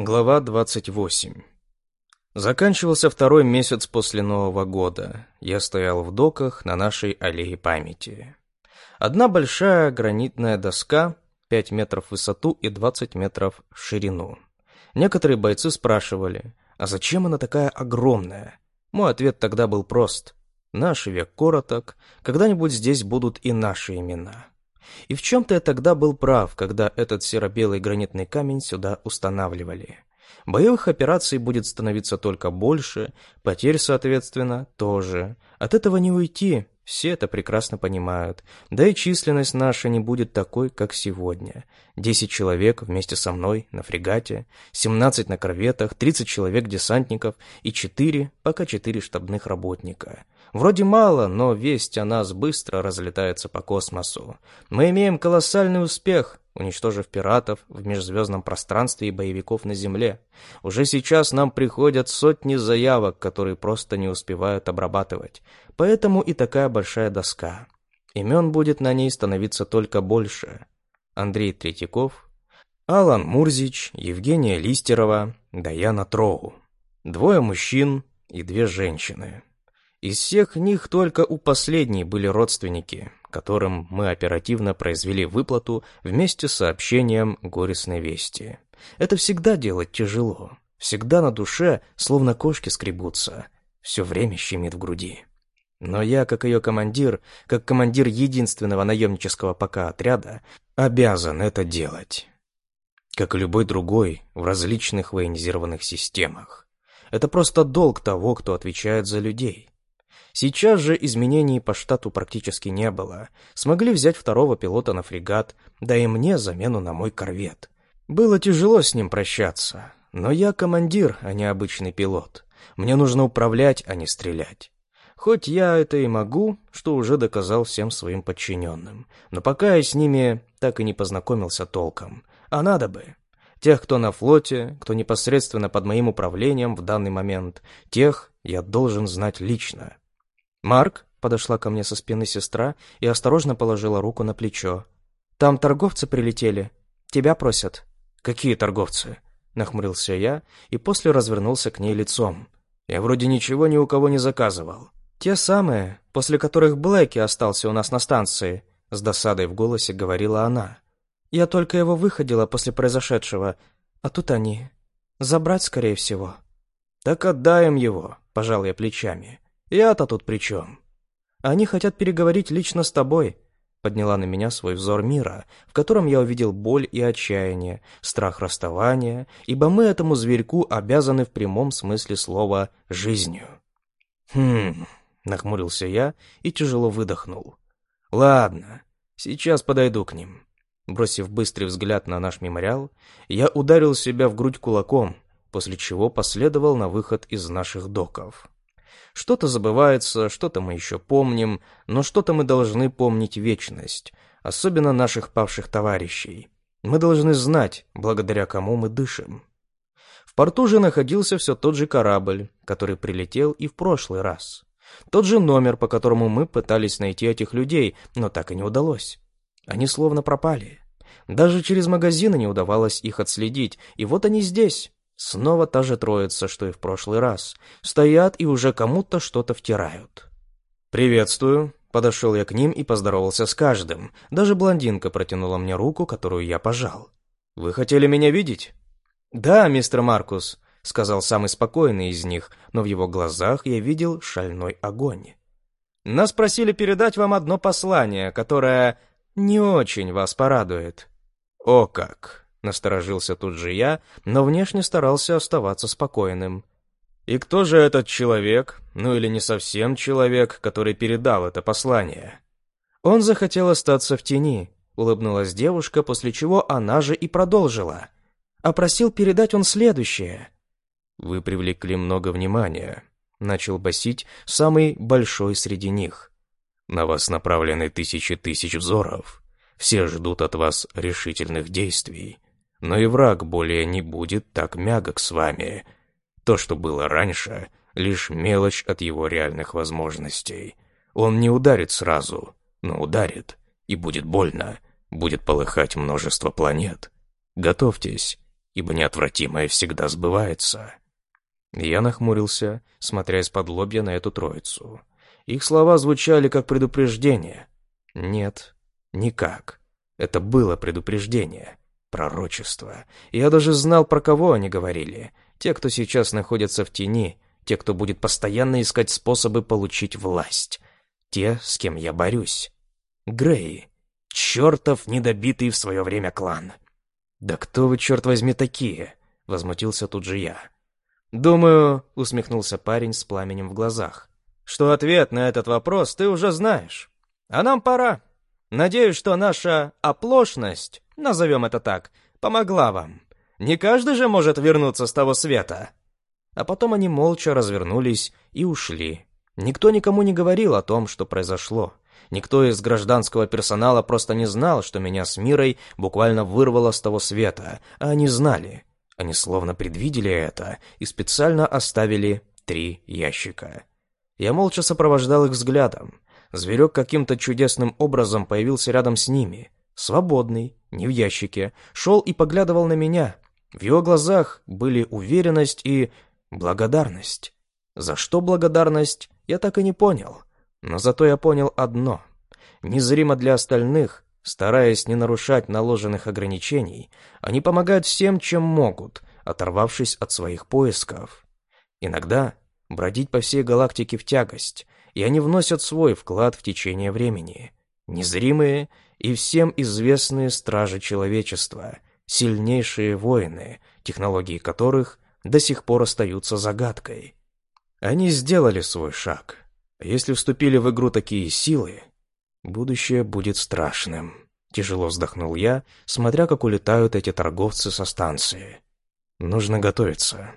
Глава 28 Заканчивался второй месяц после Нового года. Я стоял в доках на нашей аллее памяти. Одна большая гранитная доска, 5 метров в высоту и 20 метров в ширину. Некоторые бойцы спрашивали, а зачем она такая огромная? Мой ответ тогда был прост. Наш век короток, когда-нибудь здесь будут и наши имена. И в чем-то я тогда был прав, когда этот серо-белый гранитный камень сюда устанавливали. Боевых операций будет становиться только больше, потерь, соответственно, тоже. От этого не уйти, все это прекрасно понимают. Да и численность наша не будет такой, как сегодня. Десять человек вместе со мной на фрегате, семнадцать на корветах, тридцать человек десантников и четыре, пока четыре штабных работника. Вроде мало, но весть о нас быстро разлетается по космосу. Мы имеем колоссальный успех, уничтожив пиратов в межзвездном пространстве и боевиков на Земле. Уже сейчас нам приходят сотни заявок, которые просто не успевают обрабатывать. Поэтому и такая большая доска. Имен будет на ней становиться только больше. Андрей Третьяков, Алан Мурзич, Евгения Листерова, Даяна Троу. Двое мужчин и две женщины. Из всех них только у последней были родственники, которым мы оперативно произвели выплату вместе с сообщением горестной вести. Это всегда делать тяжело. Всегда на душе, словно кошки скребутся. Все время щемит в груди. Но я, как ее командир, как командир единственного наемнического пока отряда, обязан это делать. Как и любой другой в различных военизированных системах. Это просто долг того, кто отвечает за людей. Сейчас же изменений по штату практически не было. Смогли взять второго пилота на фрегат, да и мне замену на мой корвет. Было тяжело с ним прощаться, но я командир, а не обычный пилот. Мне нужно управлять, а не стрелять. Хоть я это и могу, что уже доказал всем своим подчиненным. Но пока я с ними так и не познакомился толком. А надо бы. Тех, кто на флоте, кто непосредственно под моим управлением в данный момент, тех я должен знать лично. «Марк?» — подошла ко мне со спины сестра и осторожно положила руку на плечо. «Там торговцы прилетели. Тебя просят». «Какие торговцы?» — нахмурился я и после развернулся к ней лицом. «Я вроде ничего ни у кого не заказывал». «Те самые, после которых Блэки остался у нас на станции», — с досадой в голосе говорила она. «Я только его выходила после произошедшего, а тут они. Забрать, скорее всего». «Так отдаем его», — пожал я плечами. «Я-то тут при чем?» «Они хотят переговорить лично с тобой», — подняла на меня свой взор мира, в котором я увидел боль и отчаяние, страх расставания, ибо мы этому зверьку обязаны в прямом смысле слова «жизнью». «Хм...» — нахмурился я и тяжело выдохнул. «Ладно, сейчас подойду к ним». Бросив быстрый взгляд на наш мемориал, я ударил себя в грудь кулаком, после чего последовал на выход из наших доков. Что-то забывается, что-то мы еще помним, но что-то мы должны помнить вечность, особенно наших павших товарищей. Мы должны знать, благодаря кому мы дышим. В порту же находился все тот же корабль, который прилетел и в прошлый раз. Тот же номер, по которому мы пытались найти этих людей, но так и не удалось. Они словно пропали. Даже через магазины не удавалось их отследить, и вот они здесь, Снова та же троица, что и в прошлый раз. Стоят и уже кому-то что-то втирают. «Приветствую», — подошел я к ним и поздоровался с каждым. Даже блондинка протянула мне руку, которую я пожал. «Вы хотели меня видеть?» «Да, мистер Маркус», — сказал самый спокойный из них, но в его глазах я видел шальной огонь. «Нас просили передать вам одно послание, которое не очень вас порадует». «О как!» Насторожился тут же я, но внешне старался оставаться спокойным. «И кто же этот человек, ну или не совсем человек, который передал это послание?» «Он захотел остаться в тени», — улыбнулась девушка, после чего она же и продолжила. «А просил передать он следующее». «Вы привлекли много внимания», — начал басить самый большой среди них. «На вас направлены тысячи тысяч взоров. Все ждут от вас решительных действий. Но и враг более не будет так мягок с вами. То, что было раньше, лишь мелочь от его реальных возможностей. Он не ударит сразу, но ударит, и будет больно, будет полыхать множество планет. Готовьтесь, ибо неотвратимое всегда сбывается. Я нахмурился, смотря из-под лобья на эту троицу. Их слова звучали как предупреждение. Нет, никак. Это было предупреждение, пророчество. Я даже знал, про кого они говорили. Те, кто сейчас находится в тени, те, кто будет постоянно искать способы получить власть. Те, с кем я борюсь. Грей. Чертов недобитый в свое время клан. «Да кто вы, черт возьми, такие?» — возмутился тут же я. «Думаю», — усмехнулся парень с пламенем в глазах, «что ответ на этот вопрос ты уже знаешь. А нам пора. Надеюсь, что наша оплошность, назовем это так, помогла вам. Не каждый же может вернуться с того света». А потом они молча развернулись и ушли. Никто никому не говорил о том, что произошло. Никто из гражданского персонала просто не знал, что меня с Мирой буквально вырвало с того света, а они знали. Они словно предвидели это и специально оставили три ящика. Я молча сопровождал их взглядом. Зверек каким-то чудесным образом появился рядом с ними. Свободный, не в ящике, шел и поглядывал на меня. В его глазах были уверенность и благодарность. За что благодарность, я так и не понял. Но зато я понял одно. Незримо для остальных, стараясь не нарушать наложенных ограничений, они помогают всем, чем могут, оторвавшись от своих поисков. Иногда бродить по всей галактике в тягость, и они вносят свой вклад в течение времени. Незримые и всем известные стражи человечества, сильнейшие воины, технологии которых до сих пор остаются загадкой. Они сделали свой шаг, если вступили в игру такие силы, будущее будет страшным. Тяжело вздохнул я, смотря, как улетают эти торговцы со станции. Нужно готовиться.